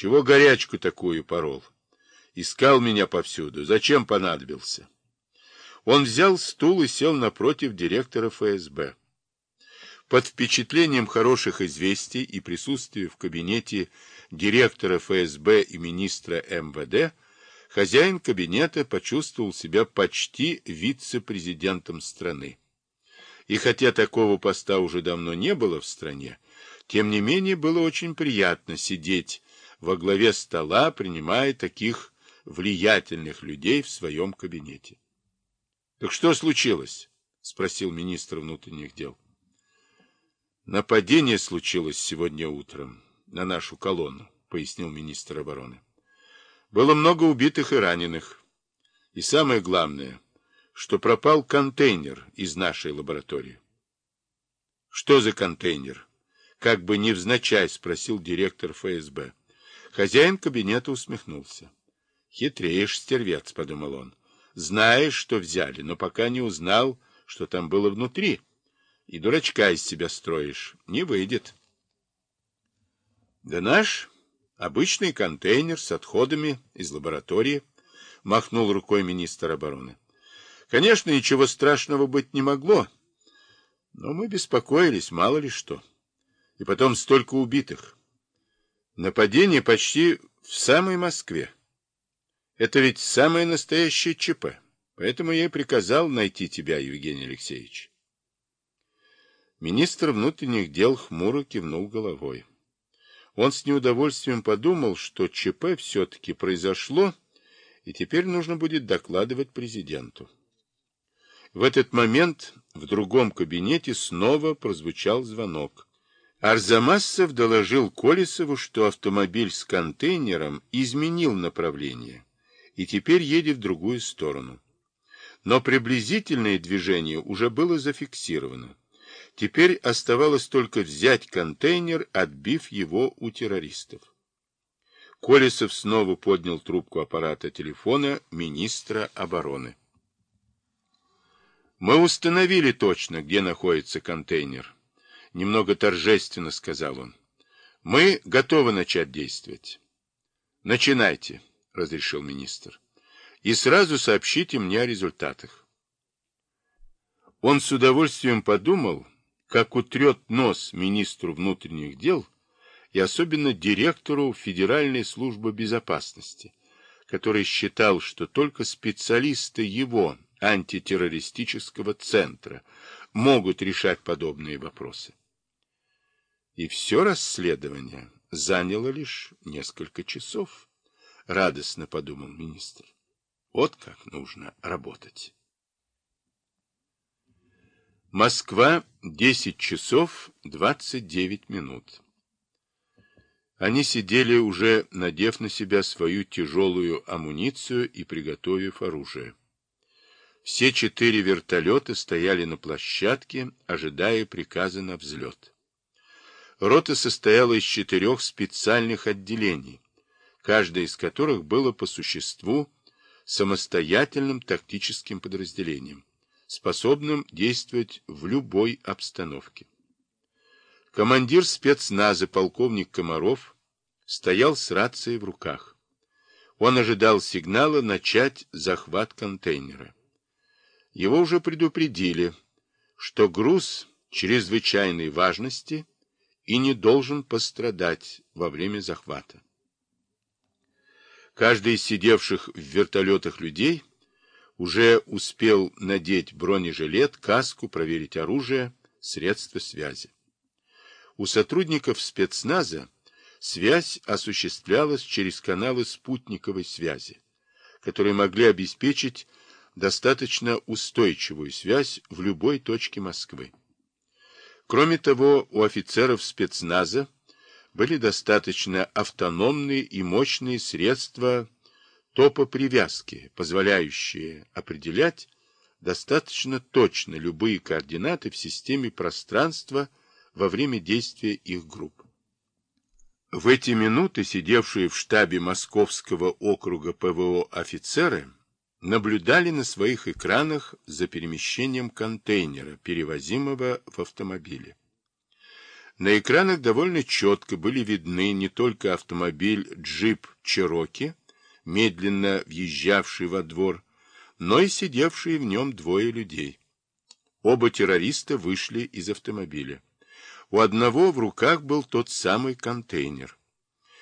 Чего горячку такую порол? Искал меня повсюду. Зачем понадобился? Он взял стул и сел напротив директора ФСБ. Под впечатлением хороших известий и присутствия в кабинете директора ФСБ и министра МВД, хозяин кабинета почувствовал себя почти вице-президентом страны. И хотя такого поста уже давно не было в стране, тем не менее было очень приятно сидеть во главе стола, принимая таких влиятельных людей в своем кабинете. — Так что случилось? — спросил министр внутренних дел. — Нападение случилось сегодня утром на нашу колонну, — пояснил министр обороны. Было много убитых и раненых. И самое главное, что пропал контейнер из нашей лаборатории. — Что за контейнер? — как бы невзначай спросил директор ФСБ. Хозяин кабинета усмехнулся. — Хитреешь, стервец, — подумал он. — Знаешь, что взяли, но пока не узнал, что там было внутри. И дурачка из себя строишь. Не выйдет. — Да наш обычный контейнер с отходами из лаборатории, — махнул рукой министр обороны. — Конечно, ничего страшного быть не могло, но мы беспокоились, мало ли что. И потом столько убитых. Нападение почти в самой Москве. Это ведь самое настоящее ЧП. Поэтому я и приказал найти тебя, Евгений Алексеевич. Министр внутренних дел хмуро кивнул головой. Он с неудовольствием подумал, что ЧП все-таки произошло, и теперь нужно будет докладывать президенту. В этот момент в другом кабинете снова прозвучал звонок. Арзамасов доложил Колесову, что автомобиль с контейнером изменил направление и теперь едет в другую сторону. Но приблизительное движение уже было зафиксировано. Теперь оставалось только взять контейнер, отбив его у террористов. Колесов снова поднял трубку аппарата телефона министра обороны. Мы установили точно, где находится контейнер. Немного торжественно сказал он. Мы готовы начать действовать. Начинайте, разрешил министр. И сразу сообщите мне о результатах. Он с удовольствием подумал, как утрет нос министру внутренних дел и особенно директору Федеральной службы безопасности, который считал, что только специалисты его антитеррористического центра могут решать подобные вопросы. И все расследование заняло лишь несколько часов, радостно подумал министр. Вот как нужно работать. Москва, 10 часов 29 минут. Они сидели уже, надев на себя свою тяжелую амуницию и приготовив оружие. Все четыре вертолета стояли на площадке, ожидая приказа на взлет. Рота состояла из четырех специальных отделений, каждое из которых было по существу самостоятельным тактическим подразделением, способным действовать в любой обстановке. Командир спецназа полковник Комаров стоял с рацией в руках. Он ожидал сигнала начать захват контейнера. Его уже предупредили, что груз чрезвычайной важности – и не должен пострадать во время захвата. Каждый из сидевших в вертолетах людей уже успел надеть бронежилет, каску, проверить оружие, средства связи. У сотрудников спецназа связь осуществлялась через каналы спутниковой связи, которые могли обеспечить достаточно устойчивую связь в любой точке Москвы. Кроме того, у офицеров спецназа были достаточно автономные и мощные средства топопривязки, позволяющие определять достаточно точно любые координаты в системе пространства во время действия их групп. В эти минуты сидевшие в штабе Московского округа ПВО офицеры наблюдали на своих экранах за перемещением контейнера, перевозимого в автомобиле. На экранах довольно четко были видны не только автомобиль джип Чероки, медленно въезжавший во двор, но и сидевшие в нем двое людей. Оба террориста вышли из автомобиля. У одного в руках был тот самый контейнер.